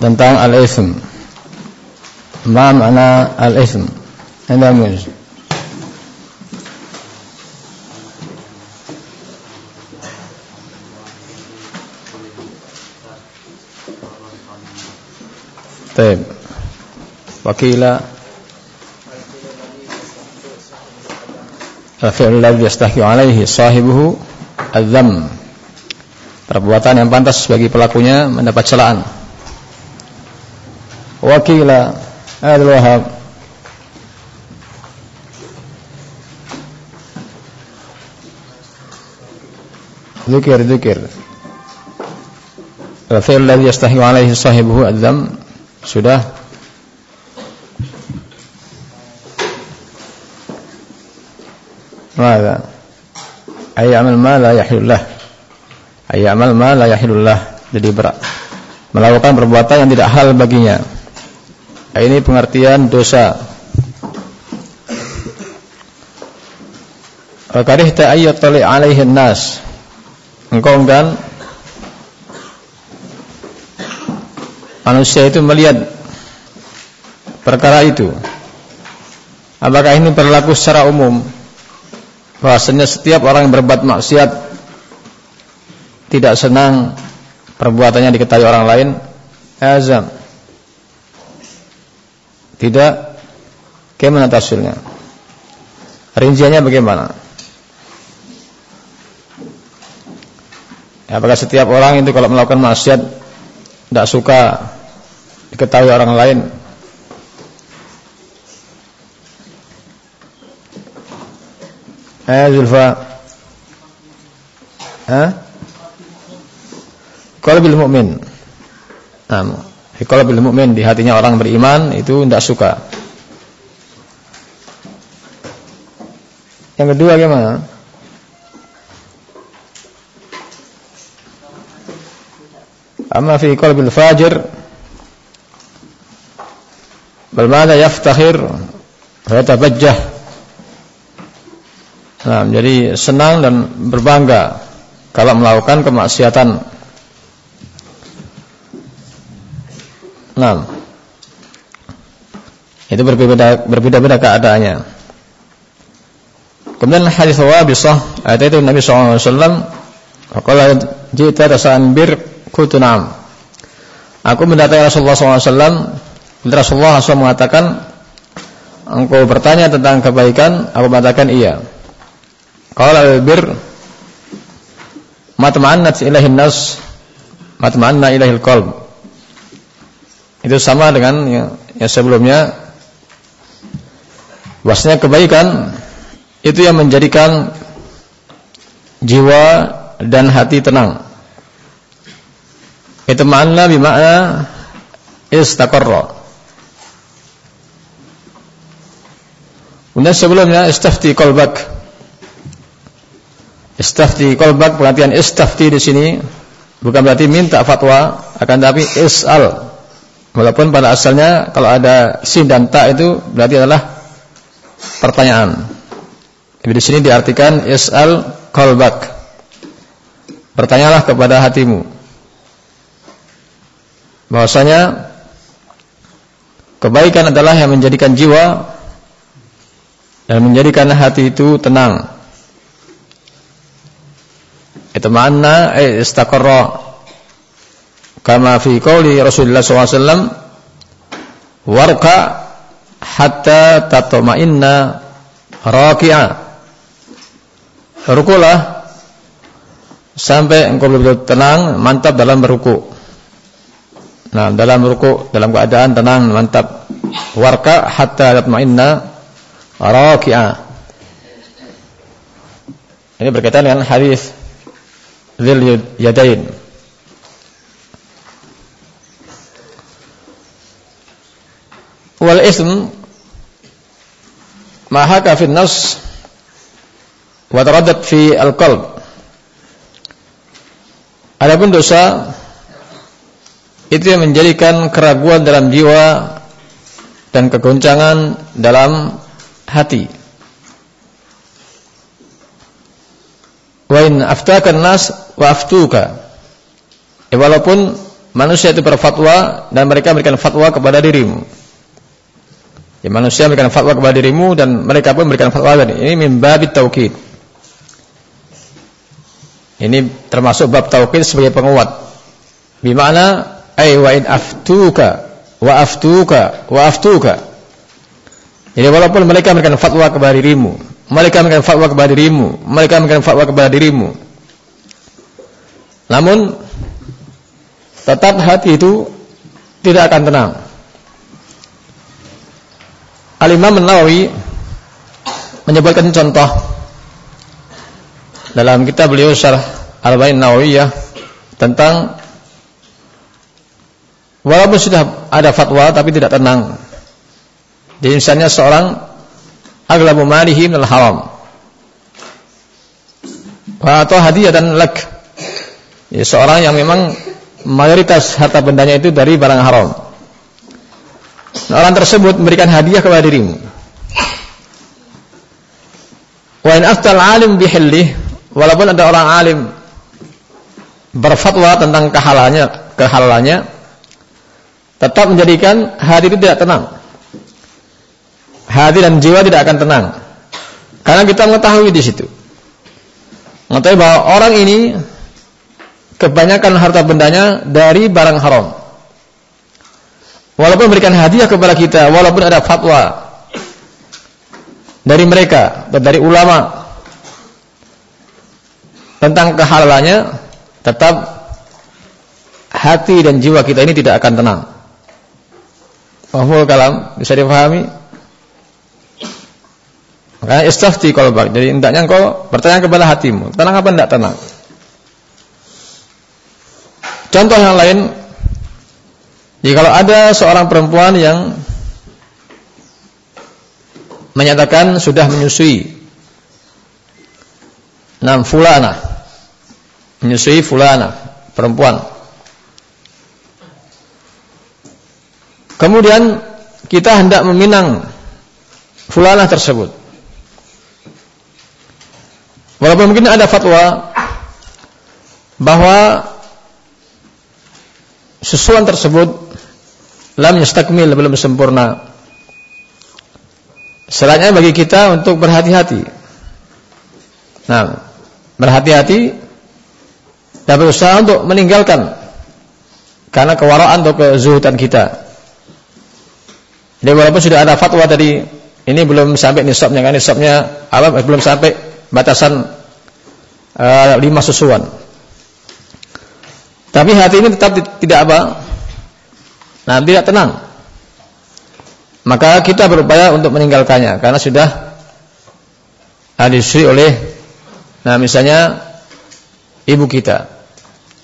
tentang al-ism. Ma makna al-ism? Anda mus, Baik. Wakila Al-fi'l alladhi yastahki alaihi sahibuhu adzam. Perbuatan yang pantas bagi pelakunya mendapat celaan wakila Abdul Wahab. Zikir, zikir. Al-fi'l alladhi yastahiqu alaihi sahibuhu adzam. Sudah. Mada? Ayyamal ma la yahilullah Ayyamal ma la yahilullah Jadi berat Melakukan perbuatan yang tidak hal baginya Ini pengertian dosa. Karihta ayyatali alaihi nas. Engkau enggan manusia itu melihat perkara itu. Apakah ini berlaku secara umum? Bahasanya setiap orang yang berbuat maksiat tidak senang perbuatannya diketahui orang lain. Azam. Tidak. Bagaimana tafsirnya? Rinciannya bagaimana? Ya, Apakah setiap orang itu kalau melakukan maksiat Tidak suka Diketahui orang lain? Eh Zulfa. Hah? Qalbil mu'min. Nah, kalau bil mukmin di hatinya orang beriman itu tidak suka. Yang kedua gimana? Amma fi qalbil fajir bal yaftakhir wa yatabajjah. Nah, jadi senang dan berbangga kalau melakukan kemaksiatan Nah, itu berbeda berbeda-beda keadaannya. Kemudian hadis Wabisah, ayat itu Nabi SAW Kalau jita rasaan bir kutunam. Aku mendatangi Rasulullah SAW Rasulullah SAW mengatakan Engkau bertanya tentang kebaikan Aku mengatakan iya Kalau bir Matma'annat ilahin nas Matma'anna ilahil qalb itu sama dengan yang, yang sebelumnya bahwasanya kebaikan itu yang menjadikan jiwa dan hati tenang. Itu makna bimakna istaqarra. Kemudian sebelumnya istafti qalbak. Istafti qalbak pengertian istafti di sini bukan berarti minta fatwa akan tapi is'al Walaupun pada asalnya kalau ada sin dan ta itu berarti adalah pertanyaan. Tapi di sini diartikan is'al qalbak. Bertanyalah kepada hatimu. Bahwasanya kebaikan adalah yang menjadikan jiwa dan menjadikan hati itu tenang. Itu makna eh istaqarra kama fi Rasulullah SAW warqa hatta tatma'inna raki'a. Rukulah sampai engkau betul-betul tenang mantap dalam beruku nah dalam beruku dalam keadaan tenang mantap. Warqa hatta tatma'inna raki'a. Ini berkaitan dengan hadis Dzil Yadain wal ism ma haka fi nas wa taraddad fi al-qalb Adapun dosa itu yang menjadikan keraguan dalam jiwa dan kegoncangan dalam hati. Wa in nas wa aftuka. Ya, walaupun manusia itu berfatwa dan mereka memberikan fatwa kepada dirimu. Ya, manusia memberikan fatwa kepada dirimu dan mereka pun memberikan fatwa tadi. Ini mimbabit taukid. Ini termasuk bab taukid sebagai penguat. Bimana ay wa in aftuka wa aftuka wa aftuka. Jadi walaupun mereka memberikan fatwa kepada dirimu, mereka memberikan fatwa kepada dirimu, mereka memberikan fatwa kepada dirimu. Namun tetap hati itu tidak akan tenang. Al-Imam Nawawi menyebutkan contoh dalam kitab beliau Syarah Al-Bain Nawawiyah tentang walaupun sudah ada fatwa tapi tidak tenang. Jadi misalnya seorang aglabu malihi minal haram. Atau hadiah dan lak. Ya, seorang yang memang mayoritas harta bendanya itu dari barang haram. Orang tersebut memberikan hadiah kepada dirimu. Wa in aftal alim bihillih, walaupun ada orang alim berfatwa tentang kehalalannya, kehalalannya tetap menjadikan hati itu tidak tenang. Hati dan jiwa tidak akan tenang. Karena kita mengetahui di situ. Mengetahui bahwa orang ini kebanyakan harta bendanya dari barang haram. Walaupun memberikan hadiah kepada kita, walaupun ada fatwa dari mereka dari ulama tentang kehalalannya, tetap hati dan jiwa kita ini tidak akan tenang. Mahmul kalam bisa dipahami? Makanya istafti kalau bak. Jadi hendaknya engkau bertanya kepada hatimu, tenang apa tidak tenang? Contoh yang lain jadi kalau ada seorang perempuan yang menyatakan sudah menyusui Nam fulana menyusui fulana perempuan. Kemudian kita hendak meminang fulana tersebut. Walaupun mungkin ada fatwa bahwa susuan tersebut lam yastakmil belum sempurna. Selanjutnya bagi kita untuk berhati-hati. Nah, berhati-hati dan berusaha untuk meninggalkan karena kewaraan atau kezuhudan kita. Jadi walaupun sudah ada fatwa tadi ini belum sampai nisabnya kan nisabnya apa belum sampai batasan uh, lima susuan. Tapi hati ini tetap tidak apa? Nah, tidak tenang. Maka kita berupaya untuk meninggalkannya karena sudah disui oleh nah misalnya ibu kita.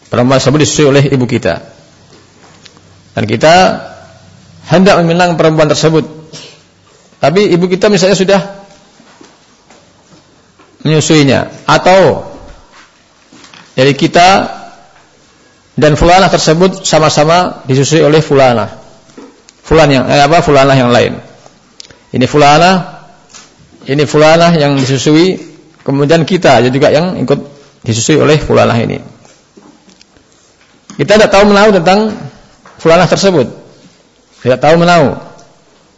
Perempuan tersebut disui oleh ibu kita. Dan kita hendak meminang perempuan tersebut. Tapi ibu kita misalnya sudah menyusuinya atau jadi kita dan fulanah tersebut sama-sama disusui oleh fulanah. Fulan yang eh, apa fulanah yang lain. Ini fulanah, ini fulanah yang disusui, kemudian kita juga yang ikut disusui oleh fulanah ini. Kita tidak tahu menahu tentang fulanah tersebut. Tidak tahu menahu.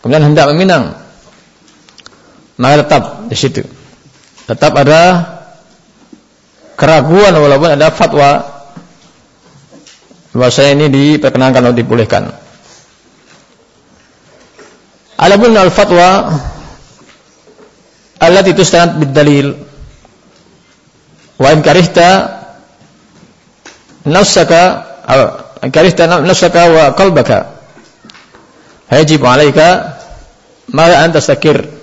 Kemudian hendak meminang. Maka tetap di situ. Tetap ada keraguan walaupun ada fatwa bahwasanya ini diperkenankan atau dibolehkan. Adapun al-fatwa allati tustanad bid-dalil wa in karihta nafsaka aw karihta nafsaka wa qalbaka yajib 'alaika ma an tastakir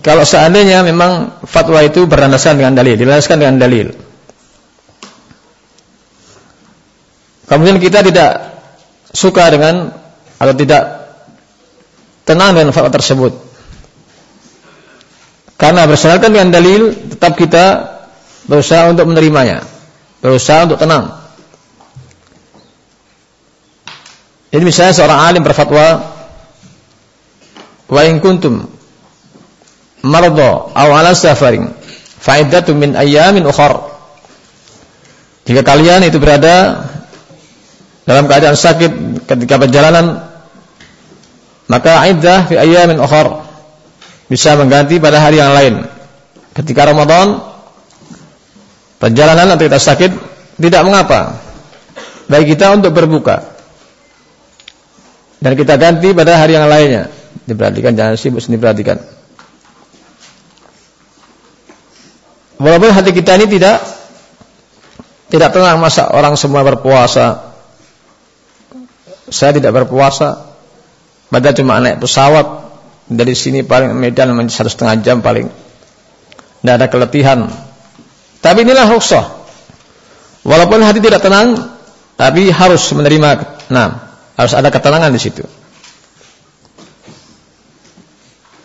kalau seandainya memang fatwa itu berlandaskan dengan dalil, dilandaskan dengan dalil. Kemudian kita tidak suka dengan atau tidak tenang dengan fatwa tersebut. Karena bersyaratkan dengan dalil, tetap kita berusaha untuk menerimanya, berusaha untuk tenang. Jadi misalnya seorang alim berfatwa, wa in kuntum marda aw ala safarin fa min ayyamin ukhra Jika kalian itu berada dalam keadaan sakit ketika perjalanan maka iddah fi ayyamin ukhra bisa mengganti pada hari yang lain. Ketika Ramadan perjalanan atau kita sakit tidak mengapa. Baik kita untuk berbuka. Dan kita ganti pada hari yang lainnya. Diperhatikan jangan sibuk sini perhatikan. Walaupun hati kita ini tidak tidak tenang masa orang semua berpuasa. Saya tidak berpuasa. Padahal cuma naik pesawat dari sini paling Medan satu setengah jam paling. Tidak ada keletihan. Tapi inilah rukhsah. Walaupun hati tidak tenang, tapi harus menerima. Nah, harus ada ketenangan di situ.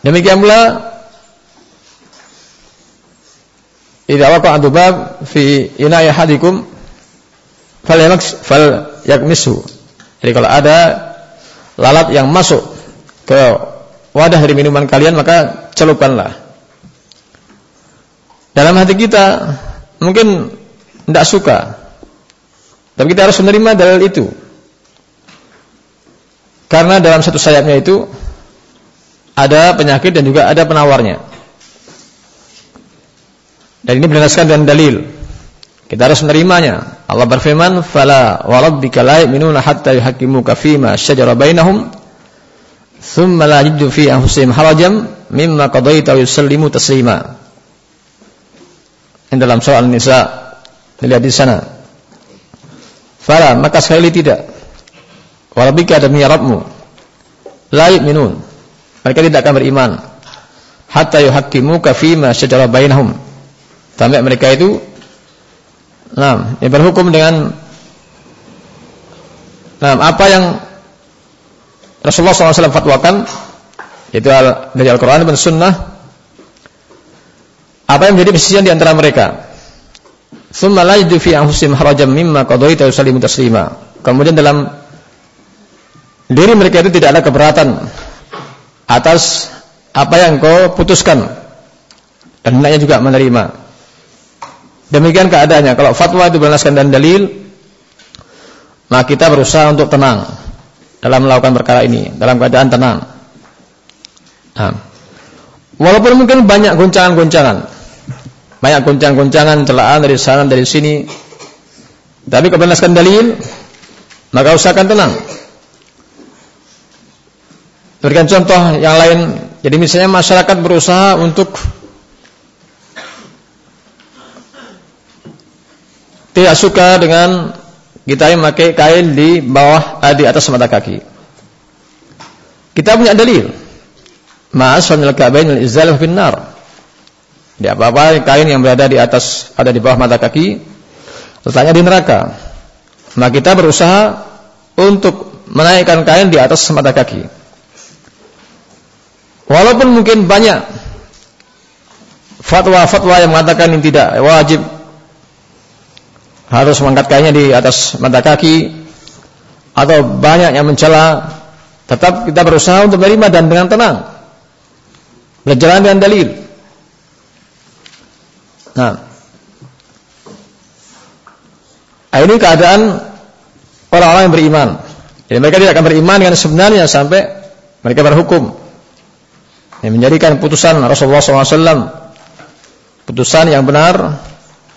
Demikian pula idza waqa'a dzubab fi ina'i hadikum fal yakmisu. Jadi kalau ada lalat yang masuk ke wadah dari minuman kalian maka celupkanlah. Dalam hati kita mungkin tidak suka. Tapi kita harus menerima dalil itu. Karena dalam satu sayapnya itu ada penyakit dan juga ada penawarnya. Dan ini berdasarkan dengan dalil. Kita harus menerimanya. Allah berfirman, "Fala wa rabbika la yu'minuna hatta yuhaqqimuka fima shajara bainahum, thumma la yajidu fi anfusihim harajan mimma qadaita wa yusallimu taslima." Ini dalam surah An-Nisa. Dilihat di sana. Fala, maka sekali tidak. Wa rabbika demi Rabbmu. La yu'minun. Mereka tidak akan beriman hatta yuhaqqimuka fima shajara bainahum Sampai mereka itu nah, ya berhukum dengan nah, apa yang Rasulullah SAW fatwakan yaitu dari Al-Quran dan Sunnah apa yang menjadi persisian di antara mereka la yajidu fi anfusihim harajan mimma qadaita yusallimu taslima. Kemudian dalam diri mereka itu tidak ada keberatan atas apa yang kau putuskan dan hendaknya juga menerima. Demikian keadaannya. Kalau fatwa itu berdasarkan dan dalil, maka kita berusaha untuk tenang dalam melakukan perkara ini, dalam keadaan tenang. Nah, walaupun mungkin banyak goncangan-goncangan, banyak goncangan-goncangan, celaan dari sana dari sini, tapi kalau berdasarkan dalil, maka usahakan tenang. Berikan contoh yang lain. Jadi misalnya masyarakat berusaha untuk tidak suka dengan kita yang memakai kain di bawah eh, di atas mata kaki. Kita punya dalil. Ma'as famil kabain al-izal fi nar. Di apa-apa kain yang berada di atas ada di bawah mata kaki letaknya di neraka. Maka kita berusaha untuk menaikkan kain di atas mata kaki. Walaupun mungkin banyak fatwa-fatwa yang mengatakan ini tidak wajib harus mengangkat kainnya di atas mata kaki atau banyak yang mencela tetap kita berusaha untuk menerima dan dengan tenang. Berjalan dengan dalil. Nah. Ini keadaan orang-orang yang beriman. Jadi mereka tidak akan beriman dengan sebenarnya sampai mereka berhukum. Yang menjadikan putusan Rasulullah SAW putusan yang benar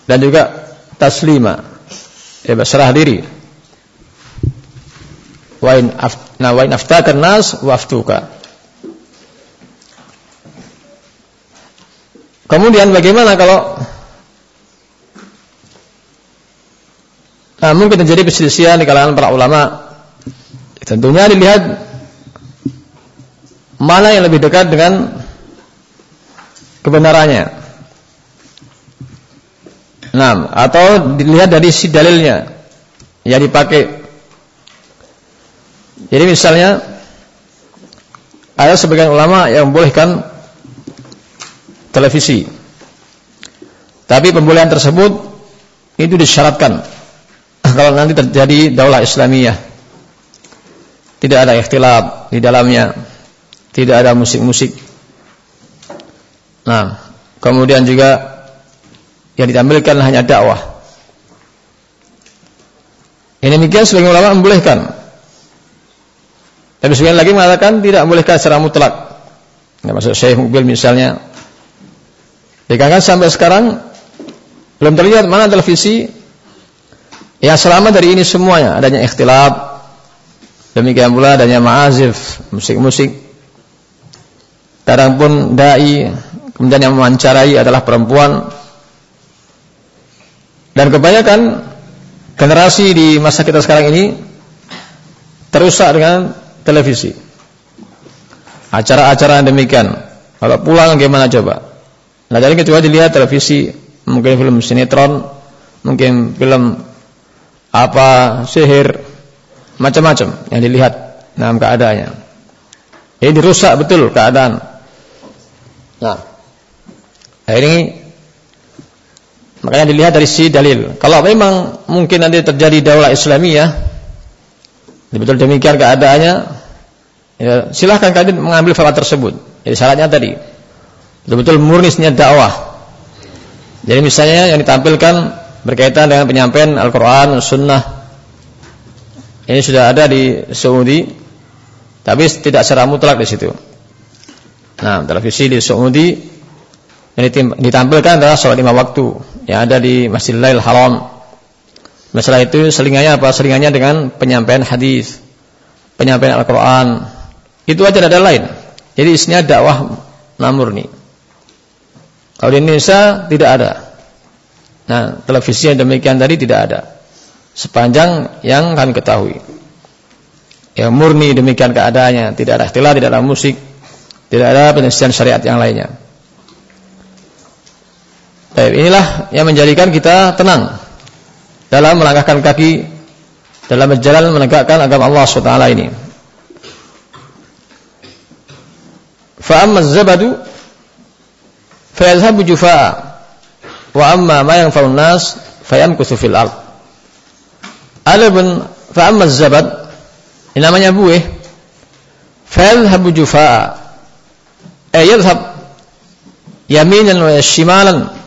dan juga taslima. Ya berserah diri. Wa in nah wa in aftaka nas wa aftuka. Kemudian bagaimana kalau nah, mungkin terjadi perselisihan di kalangan para ulama. Tentunya dilihat mana yang lebih dekat dengan kebenarannya Nah, atau dilihat dari si dalilnya yang dipakai. Jadi misalnya ada sebagian ulama yang membolehkan televisi. Tapi pembolehan tersebut itu disyaratkan kalau nanti terjadi daulah Islamiyah. Tidak ada ikhtilaf di dalamnya. Tidak ada musik-musik. Nah, kemudian juga yang ditampilkan hanya dakwah. Ini demikian sebagian ulama membolehkan. Tapi sebagian lagi mengatakan tidak membolehkan secara mutlak. Ya, masuk Syekh Mubil misalnya. Dikarenakan sampai sekarang belum terlihat mana televisi yang selamat dari ini semuanya. Adanya ikhtilaf, demikian pula adanya ma'azif, musik-musik. Kadang pun dai, kemudian yang memancarai adalah perempuan. Dan kebanyakan generasi di masa kita sekarang ini terusak dengan televisi. Acara-acara yang demikian. Kalau pulang gimana coba? Nah jadi kecuali dilihat televisi, mungkin film sinetron, mungkin film apa sihir, macam-macam yang dilihat dalam keadaannya. Ini dirusak betul keadaan. Nah, ini makanya dilihat dari si dalil. Kalau memang mungkin nanti terjadi daulah Islamiyah, betul demikian keadaannya, ya, silahkan kalian mengambil fatwa tersebut. Jadi syaratnya tadi betul-betul murnisnya dakwah. Jadi misalnya yang ditampilkan berkaitan dengan penyampaian Al-Quran, Sunnah. Ini sudah ada di Saudi, tapi tidak secara mutlak di situ. Nah, televisi di Saudi yang ditampilkan adalah sholat lima waktu yang ada di Masjidil Haram. Masalah itu selingannya apa? Selingannya dengan penyampaian hadis, penyampaian Al-Quran. Itu aja ada lain. Jadi isinya dakwah namurni. Kalau di Indonesia tidak ada. Nah, televisi yang demikian tadi tidak ada. Sepanjang yang kami ketahui. Ya murni demikian keadaannya, tidak ada istilah, tidak ada musik, tidak ada penyelesaian syariat yang lainnya. Baik, inilah yang menjadikan kita tenang dalam melangkahkan kaki dalam berjalan menegakkan agama Allah SWT ini. Fa'amma zabadu fayadhabu jufa'a wa amma ma yanfa'un nas fayamkuthu fil ard. Adapun fa'amma zabad ini namanya buih fayadhabu jufa'a ay eh, yadhhab yaminan wa shimalan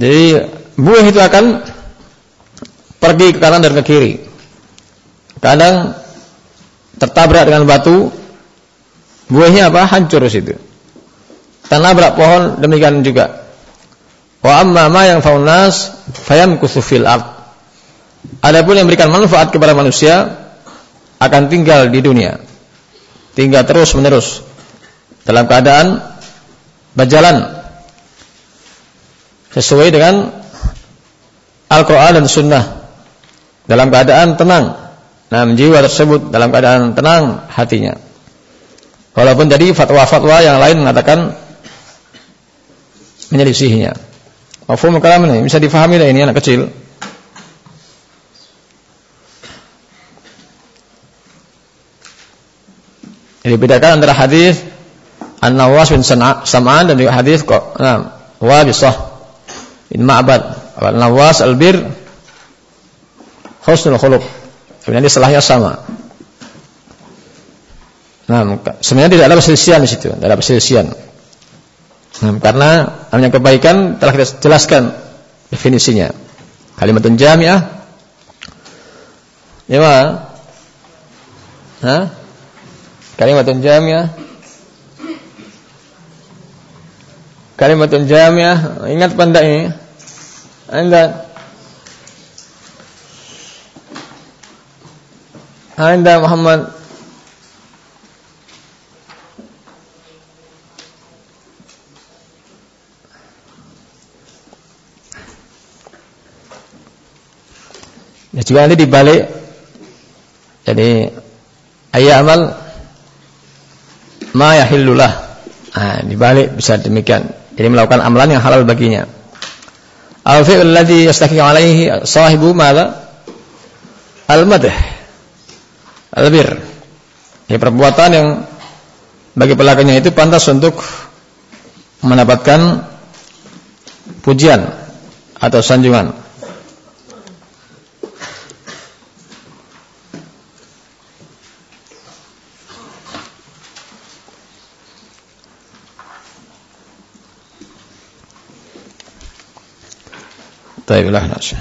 jadi buih itu akan pergi ke kanan dan ke kiri kadang tertabrak dengan batu buahnya apa hancur situ Tanabrak pohon demikian juga. Wa amma ma yang faunas fayam kusufil ard. Adapun yang memberikan manfaat kepada manusia akan tinggal di dunia. Tinggal terus menerus dalam keadaan berjalan sesuai dengan Al-Quran dan Sunnah dalam keadaan tenang. Nah, jiwa tersebut dalam keadaan tenang hatinya. Walaupun jadi fatwa-fatwa yang lain mengatakan menyelisihinya. Mafhum kalam ini bisa difahami lah ini anak kecil. Jadi bedakan antara hadis An-Nawas bin Sam'an dan juga hadis kok nah, Wabisah bin Ma'bad. An-Nawas al-Bir Husnul khuluq. Sebenarnya salahnya sama. Nah, sebenarnya tidak ada perselisihan di situ, tidak ada perselisihan. Nah, karena namanya kebaikan telah kita jelaskan definisinya. Kalimatun jami'ah. Ya, Hah? Kalimatun jami'ah Kalimatun jami'ah. Ingat pandai ini. Anda. Anda Muhammad. Ya juga nanti dibalik. Jadi ayat amal ma yahillulah. Nah, dibalik bisa demikian. Jadi melakukan amalan yang halal baginya. Al-fi'l alladhi yastahiqu alaihi sahibu madza? Al-madh. Al-bir. Ya perbuatan yang bagi pelakunya itu pantas untuk mendapatkan pujian atau sanjungan. طيب لا ناشئ